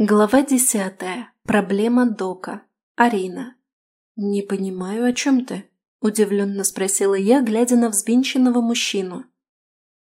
Глава десятая. Проблема Дока. Арина. «Не понимаю, о чем ты?» – удивленно спросила я, глядя на взвинченного мужчину.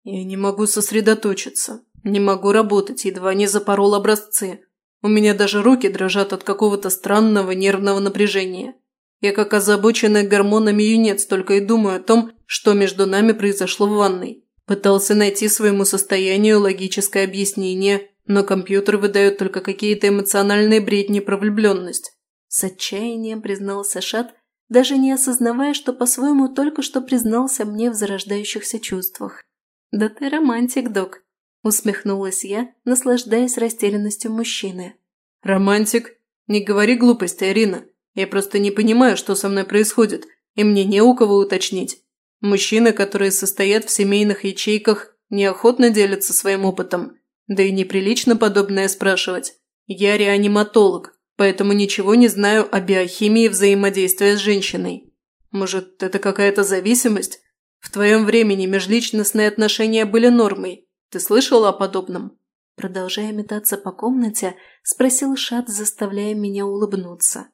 «Я не могу сосредоточиться. Не могу работать, едва не запорол образцы. У меня даже руки дрожат от какого-то странного нервного напряжения. Я как озабоченный гормонами юнец только и думаю о том, что между нами произошло в ванной. Пытался найти своему состоянию логическое объяснение – но компьютер выдает только какие-то эмоциональные бредни про влюбленность. С отчаянием признался Шат, даже не осознавая, что по-своему только что признался мне в зарождающихся чувствах. «Да ты романтик, док», – усмехнулась я, наслаждаясь растерянностью мужчины. «Романтик? Не говори глупости, Арина. Я просто не понимаю, что со мной происходит, и мне не у кого уточнить. Мужчины, которые состоят в семейных ячейках, неохотно делятся своим опытом, да и неприлично подобное спрашивать. Я реаниматолог, поэтому ничего не знаю о биохимии взаимодействия с женщиной. Может, это какая-то зависимость? В твоем времени межличностные отношения были нормой. Ты слышала о подобном?» Продолжая метаться по комнате, спросил Шат, заставляя меня улыбнуться.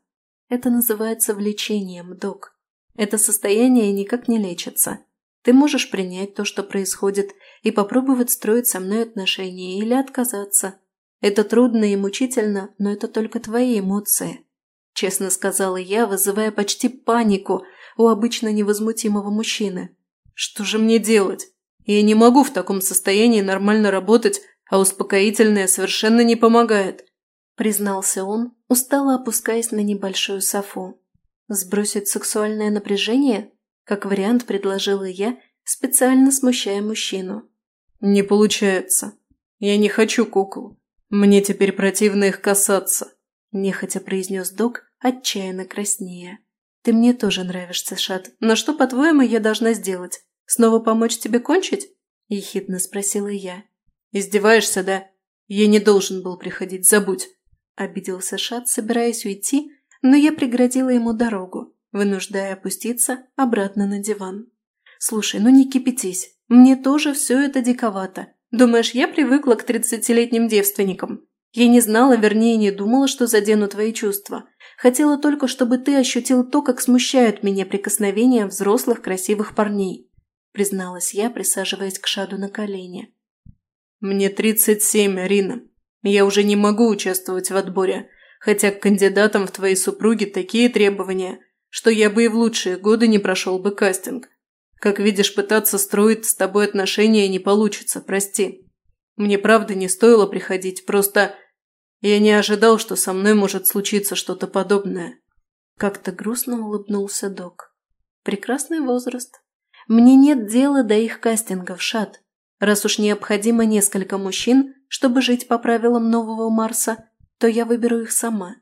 «Это называется влечением, док. Это состояние никак не лечится. Ты можешь принять то, что происходит, и попробовать строить со мной отношения или отказаться. Это трудно и мучительно, но это только твои эмоции. Честно сказала я, вызывая почти панику у обычно невозмутимого мужчины. Что же мне делать? Я не могу в таком состоянии нормально работать, а успокоительное совершенно не помогает. Признался он, устало опускаясь на небольшую софу. Сбросить сексуальное напряжение? Как вариант предложила я, специально смущая мужчину. «Не получается. Я не хочу кукол. Мне теперь противно их касаться», – нехотя произнес док, отчаянно краснея. «Ты мне тоже нравишься, Шат, но что, по-твоему, я должна сделать? Снова помочь тебе кончить?» – ехидно спросила я. «Издеваешься, да? Я не должен был приходить, забудь!» – обиделся Шат, собираясь уйти, но я преградила ему дорогу вынуждая опуститься обратно на диван. «Слушай, ну не кипятись. Мне тоже все это диковато. Думаешь, я привыкла к тридцатилетним девственникам? Я не знала, вернее, не думала, что задену твои чувства. Хотела только, чтобы ты ощутил то, как смущают меня прикосновения взрослых красивых парней», призналась я, присаживаясь к Шаду на колени. «Мне тридцать семь, Арина. Я уже не могу участвовать в отборе, хотя к кандидатам в твои супруги такие требования – что я бы и в лучшие годы не прошел бы кастинг. Как видишь, пытаться строить с тобой отношения не получится, прости. Мне правда не стоило приходить, просто я не ожидал, что со мной может случиться что-то подобное. Как-то грустно улыбнулся док. Прекрасный возраст. Мне нет дела до их кастингов, Шат. Раз уж необходимо несколько мужчин, чтобы жить по правилам нового Марса, то я выберу их сама.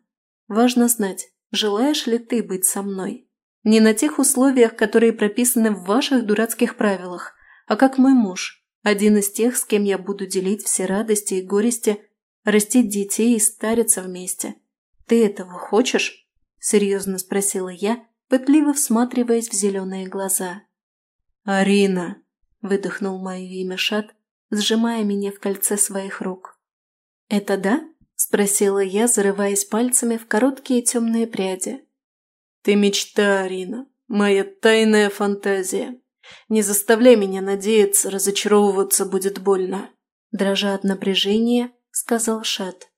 Важно знать, Желаешь ли ты быть со мной? Не на тех условиях, которые прописаны в ваших дурацких правилах, а как мой муж, один из тех, с кем я буду делить все радости и горести, растить детей и стариться вместе. Ты этого хочешь? Серьезно спросила я, пытливо всматриваясь в зеленые глаза. «Арина!» – выдохнул мое имя Шат, сжимая меня в кольце своих рук. «Это да?» – спросила я, зарываясь пальцами в короткие темные пряди. «Ты мечта, Арина, моя тайная фантазия. Не заставляй меня надеяться, разочаровываться будет больно». Дрожа от напряжения, сказал Шат.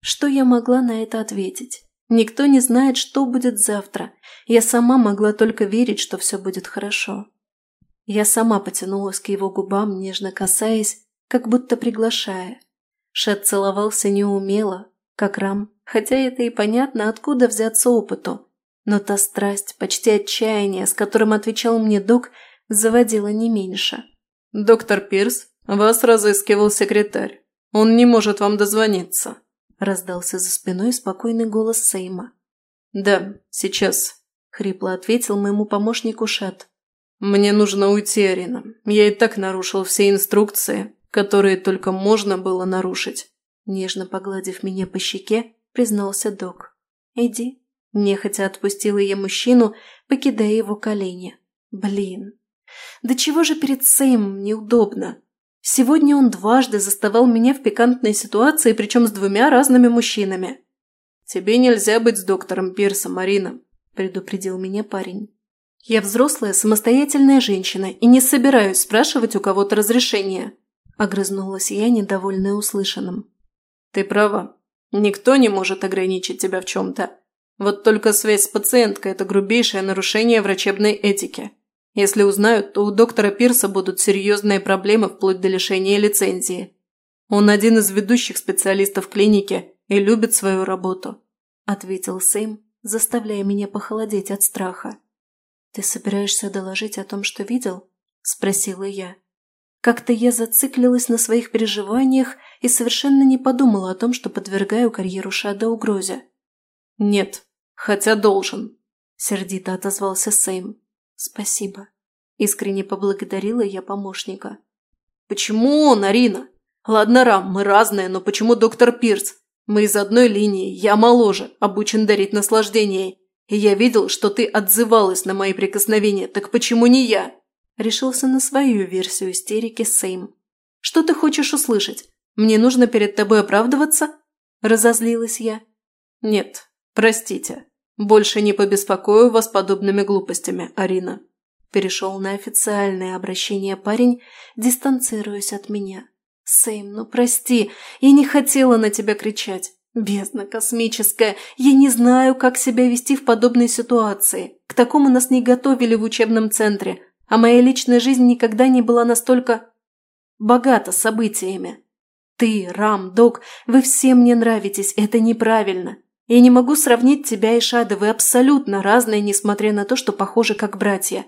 Что я могла на это ответить? Никто не знает, что будет завтра. Я сама могла только верить, что все будет хорошо. Я сама потянулась к его губам, нежно касаясь, как будто приглашая. Шет целовался неумело, как рам, хотя это и понятно, откуда взяться опыту. Но та страсть, почти отчаяние, с которым отвечал мне док, заводила не меньше. «Доктор Пирс, вас разыскивал секретарь. Он не может вам дозвониться», – раздался за спиной спокойный голос Сейма. «Да, сейчас», – хрипло ответил моему помощнику Шат. «Мне нужно уйти, Арина. Я и так нарушил все инструкции, которые только можно было нарушить. Нежно погладив меня по щеке, признался док. «Иди». Нехотя отпустила я мужчину, покидая его колени. «Блин, да чего же перед Сэймом неудобно? Сегодня он дважды заставал меня в пикантной ситуации, причем с двумя разными мужчинами. «Тебе нельзя быть с доктором Пирсом, Марина», – предупредил меня парень. «Я взрослая, самостоятельная женщина и не собираюсь спрашивать у кого-то разрешения», – огрызнулась я, недовольная услышанным. «Ты права. Никто не может ограничить тебя в чем-то. Вот только связь с пациенткой – это грубейшее нарушение врачебной этики. Если узнают, то у доктора Пирса будут серьезные проблемы вплоть до лишения лицензии. Он один из ведущих специалистов клиники и любит свою работу», – ответил Сэм, заставляя меня похолодеть от страха. «Ты собираешься доложить о том, что видел?» – спросила я. Как-то я зациклилась на своих переживаниях и совершенно не подумала о том, что подвергаю карьеру Шада угрозе. «Нет, хотя должен», – сердито отозвался Сэм. «Спасибо». Искренне поблагодарила я помощника. «Почему он, Арина? Ладно, Рам, мы разные, но почему доктор Пирс? Мы из одной линии, я моложе, обучен дарить наслаждение. И я видел, что ты отзывалась на мои прикосновения, так почему не я?» Решился на свою версию истерики Сейм. «Что ты хочешь услышать? Мне нужно перед тобой оправдываться?» Разозлилась я. «Нет, простите. Больше не побеспокою вас подобными глупостями, Арина». Перешел на официальное обращение парень, дистанцируясь от меня. «Сэм, ну прости, я не хотела на тебя кричать. Бездна космическая, я не знаю, как себя вести в подобной ситуации. К такому нас не готовили в учебном центре, а моя личная жизнь никогда не была настолько богата событиями. Ты, Рам, Док, вы все мне нравитесь, это неправильно. Я не могу сравнить тебя и Шада, вы абсолютно разные, несмотря на то, что похожи как братья.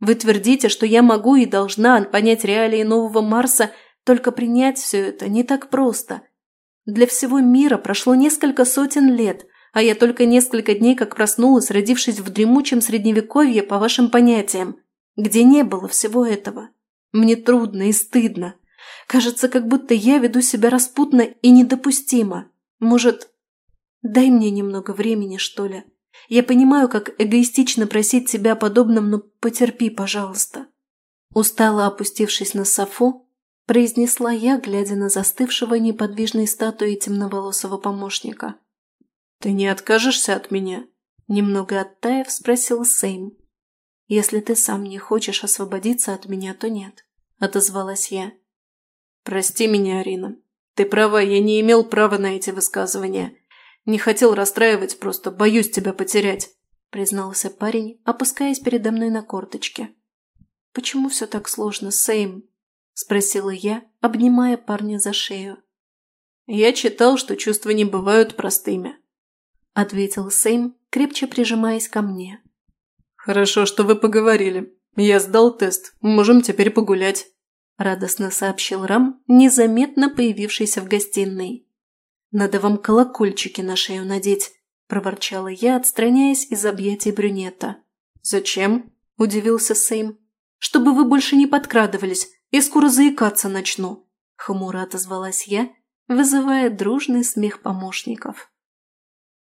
Вы твердите, что я могу и должна понять реалии нового Марса – только принять все это не так просто. Для всего мира прошло несколько сотен лет, а я только несколько дней как проснулась, родившись в дремучем средневековье по вашим понятиям, где не было всего этого. Мне трудно и стыдно. Кажется, как будто я веду себя распутно и недопустимо. Может, дай мне немного времени, что ли? Я понимаю, как эгоистично просить тебя о подобном, но потерпи, пожалуйста. Устало опустившись на софу, произнесла я, глядя на застывшего неподвижной статуи темноволосого помощника. «Ты не откажешься от меня?» Немного оттаив, спросил Сейм. «Если ты сам не хочешь освободиться от меня, то нет», – отозвалась я. «Прости меня, Арина. Ты права, я не имел права на эти высказывания. Не хотел расстраивать, просто боюсь тебя потерять», – признался парень, опускаясь передо мной на корточки. «Почему все так сложно, Сейм?» – спросила я, обнимая парня за шею. «Я читал, что чувства не бывают простыми», – ответил Сэм, крепче прижимаясь ко мне. «Хорошо, что вы поговорили. Я сдал тест. Можем теперь погулять», – радостно сообщил Рам, незаметно появившийся в гостиной. «Надо вам колокольчики на шею надеть», – проворчала я, отстраняясь из объятий брюнета. «Зачем?» – удивился Сэм. «Чтобы вы больше не подкрадывались. Я скоро заикаться начну», – хмуро отозвалась я, вызывая дружный смех помощников.